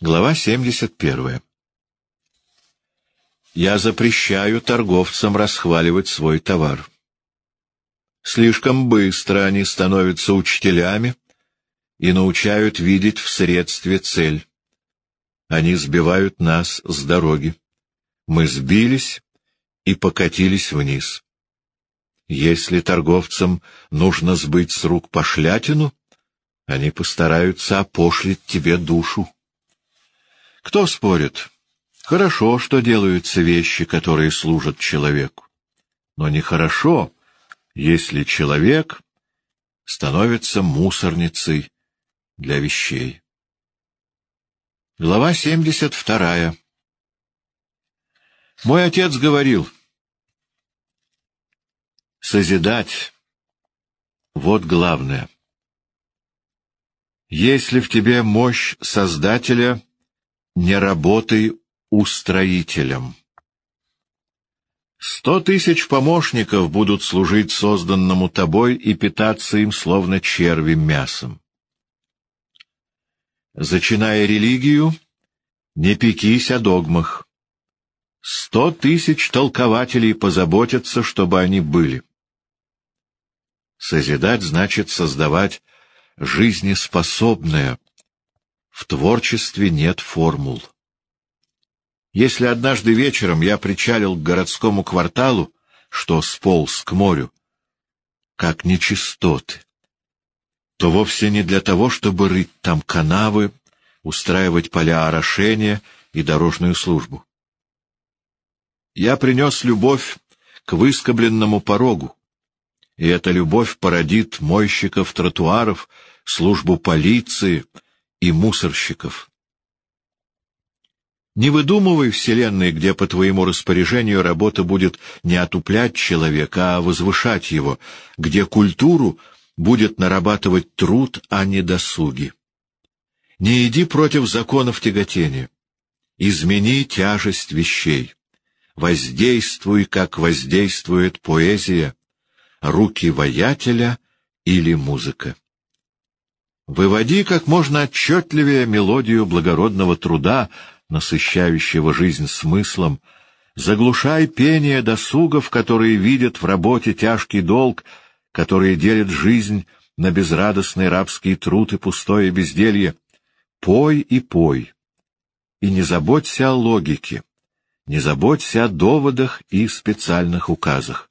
Глава 71. Я запрещаю торговцам расхваливать свой товар. Слишком быстро они становятся учителями и научают видеть в средстве цель. Они сбивают нас с дороги. Мы сбились и покатились вниз. Если торговцам нужно сбыть с рук пошлятину, они постараются опошлить тебе душу. Кто спорит? Хорошо, что делаются вещи, которые служат человеку. Но нехорошо, если человек становится мусорницей для вещей. Глава 72. Мой отец говорил, созидать — вот главное. Если в тебе мощь Создателя, не работай устроителем. Сто тысяч помощников будут служить созданному тобой и питаться им, словно черви, мясом. Зачиная религию, не пекись о догмах. Сто тысяч толкователей позаботятся, чтобы они были. Созидать значит создавать жизнеспособное. В творчестве нет формул. Если однажды вечером я причалил к городскому кварталу, что сполз к морю, как нечистоты, то вовсе не для того, чтобы рыть там канавы, устраивать поля орошения и дорожную службу. Я принес любовь к выскобленному порогу, и эта любовь породит мойщиков тротуаров, службу полиции и мусорщиков. Не выдумывай вселенной, где по твоему распоряжению работа будет не отуплять человека, а возвышать его, где культуру будет нарабатывать труд, а не досуги. Не иди против законов тяготения. Измени тяжесть вещей воздействуй, как воздействует поэзия, руки воятеля или музыка. Выводи как можно отчетливее мелодию благородного труда, насыщающего жизнь смыслом, заглушай пение досугов, которые видят в работе тяжкий долг, которые делят жизнь на безрадостный рабский труд и пустое безделье. Пой и пой, и не заботься о логике не заботься о доводах и специальных указах.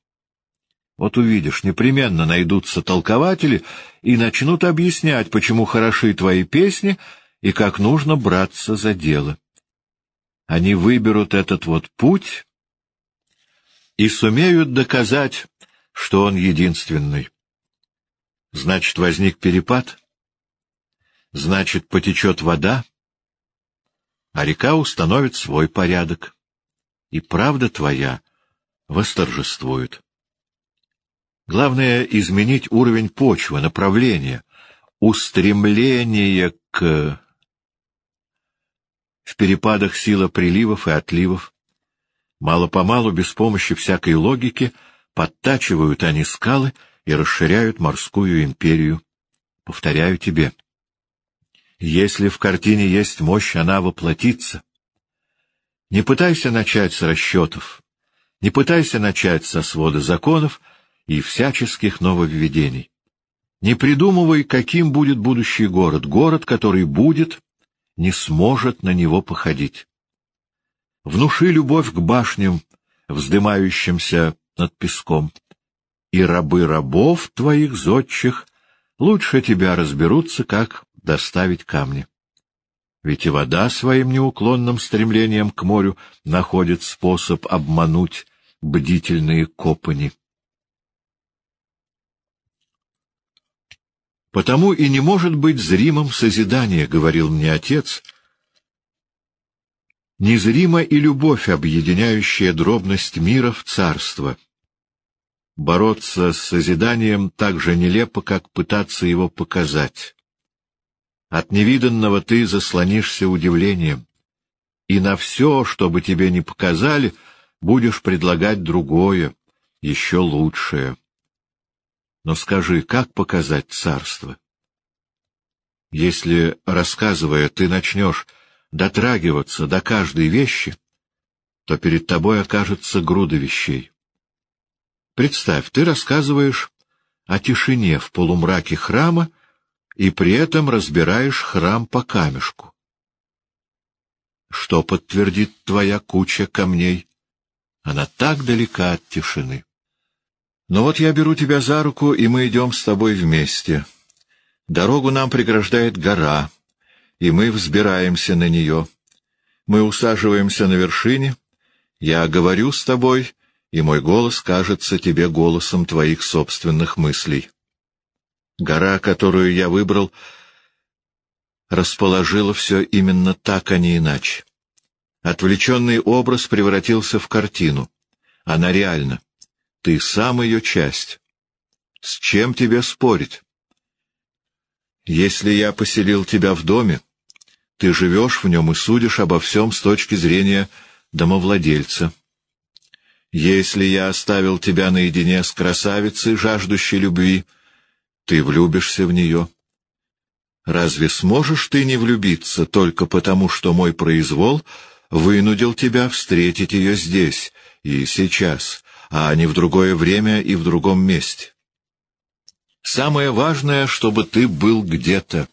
Вот увидишь, непременно найдутся толкователи и начнут объяснять, почему хороши твои песни и как нужно браться за дело. Они выберут этот вот путь и сумеют доказать, что он единственный. Значит, возник перепад, значит, потечет вода, а река установит свой порядок и правда твоя восторжествует. Главное — изменить уровень почвы, направление, устремление к... В перепадах сила приливов и отливов. Мало-помалу, без помощи всякой логики, подтачивают они скалы и расширяют морскую империю. Повторяю тебе. Если в картине есть мощь, она воплотится. Не пытайся начать с расчетов, не пытайся начать со свода законов и всяческих нововведений. Не придумывай, каким будет будущий город, город, который будет, не сможет на него походить. Внуши любовь к башням, вздымающимся над песком, и рабы рабов твоих зодчих лучше тебя разберутся, как доставить камни. Ведь и вода своим неуклонным стремлением к морю находит способ обмануть бдительные копани. Потому и не может быть зримым созидание, — говорил мне отец. Незрима и любовь, объединяющая дробность мира в царство. Бороться с созиданием так же нелепо, как пытаться его показать. От невиданного ты заслонишься удивлением, и на все, что бы тебе не показали, будешь предлагать другое, еще лучшее. Но скажи, как показать царство? Если, рассказывая, ты начнешь дотрагиваться до каждой вещи, то перед тобой окажется груда вещей. Представь, ты рассказываешь о тишине в полумраке храма и при этом разбираешь храм по камешку. Что подтвердит твоя куча камней? Она так далека от тишины. Но вот я беру тебя за руку, и мы идем с тобой вместе. Дорогу нам преграждает гора, и мы взбираемся на нее. Мы усаживаемся на вершине, я говорю с тобой, и мой голос кажется тебе голосом твоих собственных мыслей. Гора, которую я выбрал, расположила все именно так, а не иначе. Отвлеченный образ превратился в картину. Она реальна. Ты сам ее часть. С чем тебе спорить? Если я поселил тебя в доме, ты живешь в нем и судишь обо всем с точки зрения домовладельца. Если я оставил тебя наедине с красавицей, жаждущей любви, ты влюбишься в нее. Разве сможешь ты не влюбиться только потому, что мой произвол вынудил тебя встретить ее здесь и сейчас, а не в другое время и в другом месте? Самое важное, чтобы ты был где-то.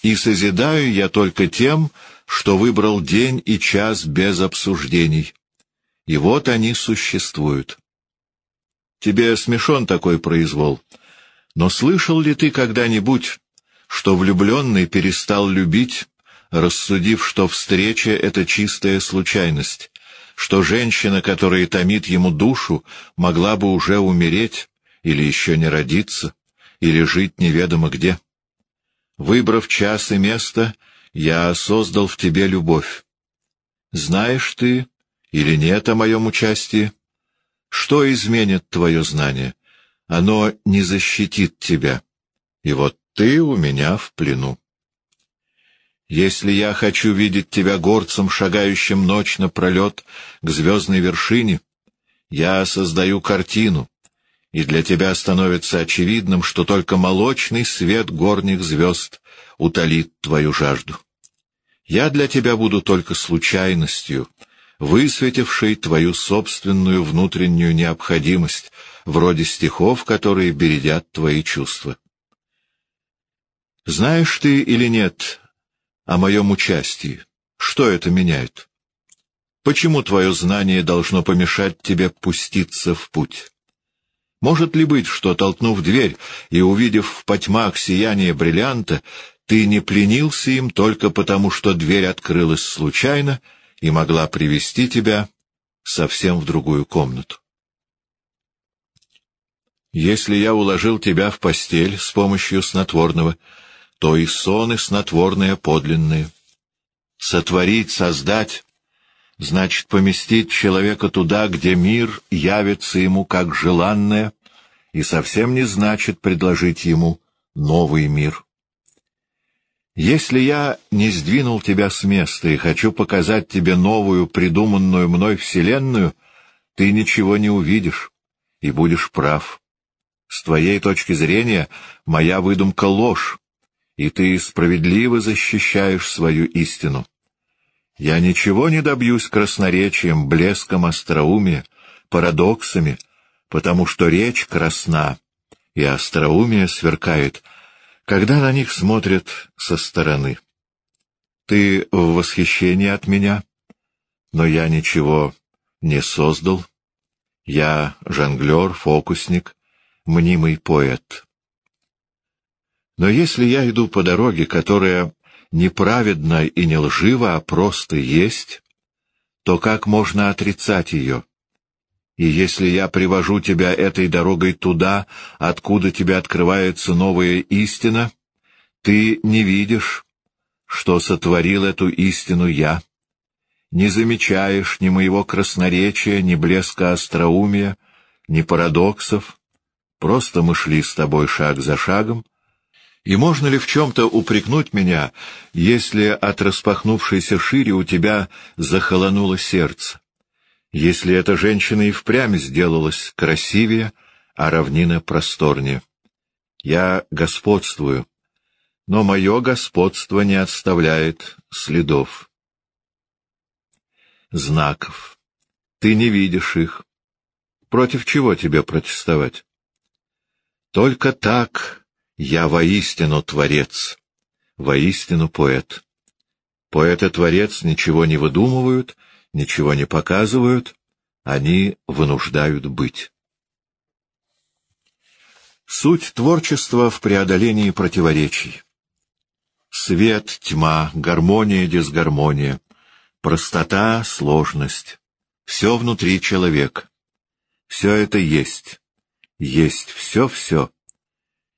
И созидаю я только тем, что выбрал день и час без обсуждений. И вот они существуют. Тебе смешон такой произвол, но слышал ли ты когда-нибудь, что влюбленный перестал любить, рассудив, что встреча — это чистая случайность, что женщина, которая томит ему душу, могла бы уже умереть, или еще не родиться, или жить неведомо где. Выбрав час и место, я создал в тебе любовь. Знаешь ты или нет о моем участии? Что изменит твое знание? Оно не защитит тебя. И вот ты у меня в плену. Если я хочу видеть тебя горцем, шагающим ночь напролет к звездной вершине, я создаю картину, и для тебя становится очевидным, что только молочный свет горних звезд утолит твою жажду. Я для тебя буду только случайностью, высветившей твою собственную внутреннюю необходимость, вроде стихов, которые бередят твои чувства. Знаешь ты или нет о моем участии? Что это меняет? Почему твое знание должно помешать тебе пуститься в путь? Может ли быть, что, толкнув дверь и увидев в потьмах сияние бриллианта, ты не пленился им только потому, что дверь открылась случайно и могла привести тебя совсем в другую комнату? Если я уложил тебя в постель с помощью снотворного, то и сон и снотворное подлинные. Сотворить, создать значит поместить человека туда, где мир явится ему как желанное, и совсем не значит предложить ему новый мир. Если я не сдвинул тебя с места и хочу показать тебе новую, придуманную мной вселенную, ты ничего не увидишь и будешь прав. С твоей точки зрения моя выдумка — ложь, и ты справедливо защищаешь свою истину. Я ничего не добьюсь красноречием, блеском остроумия, парадоксами, потому что речь красна, и остроумие сверкает, когда на них смотрят со стороны. Ты в восхищении от меня, но я ничего не создал. Я жонглер, фокусник, мнимый поэт. Но если я иду по дороге, которая неправедно и не лживо, а просто есть, то как можно отрицать ее? И если я привожу тебя этой дорогой туда, откуда тебе открывается новая истина, ты не видишь, что сотворил эту истину я, не замечаешь ни моего красноречия, ни блеска остроумия, ни парадоксов, просто мы шли с тобой шаг за шагом, и можно ли в чем-то упрекнуть меня, если от распахнувшейся шире у тебя захолонуло сердце? Если эта женщина и впрямь сделалась красивее, а равнина просторнее? Я господствую. но мое господство не отставляет следов. Знаков. Ты не видишь их. Против чего тебе протестовать? Только так я воистину творец, воистину поэт. Поэт и творец ничего не выдумывают, ничего не показывают, они вынуждают быть. Суть творчества в преодолении противоречий. Свет, тьма, гармония, дисгармония, простота, сложность. Все внутри человека. Все это есть. Есть все-все.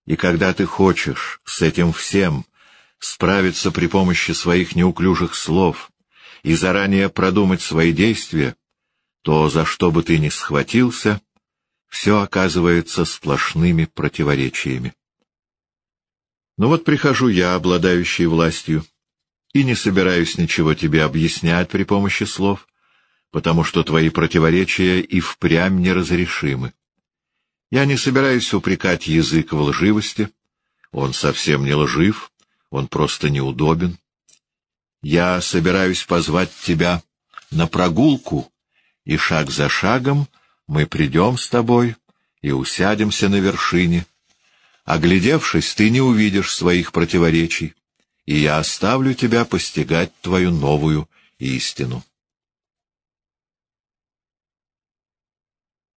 И когда ты хочешь с этим всем справиться при помощи своих неуклюжих слов и заранее продумать свои действия, то за что бы ты ни схватился, все оказывается сплошными противоречиями. Ну вот прихожу я, обладающий властью, и не собираюсь ничего тебе объяснять при помощи слов, потому что твои противоречия и впрямь неразрешимы. Я не собираюсь упрекать язык в лживости, он совсем не лжив, он просто неудобен. Я собираюсь позвать тебя на прогулку, и шаг за шагом мы придем с тобой и усядемся на вершине, Оглядевшись, ты не увидишь своих противоречий, и я оставлю тебя постигать твою новую истину.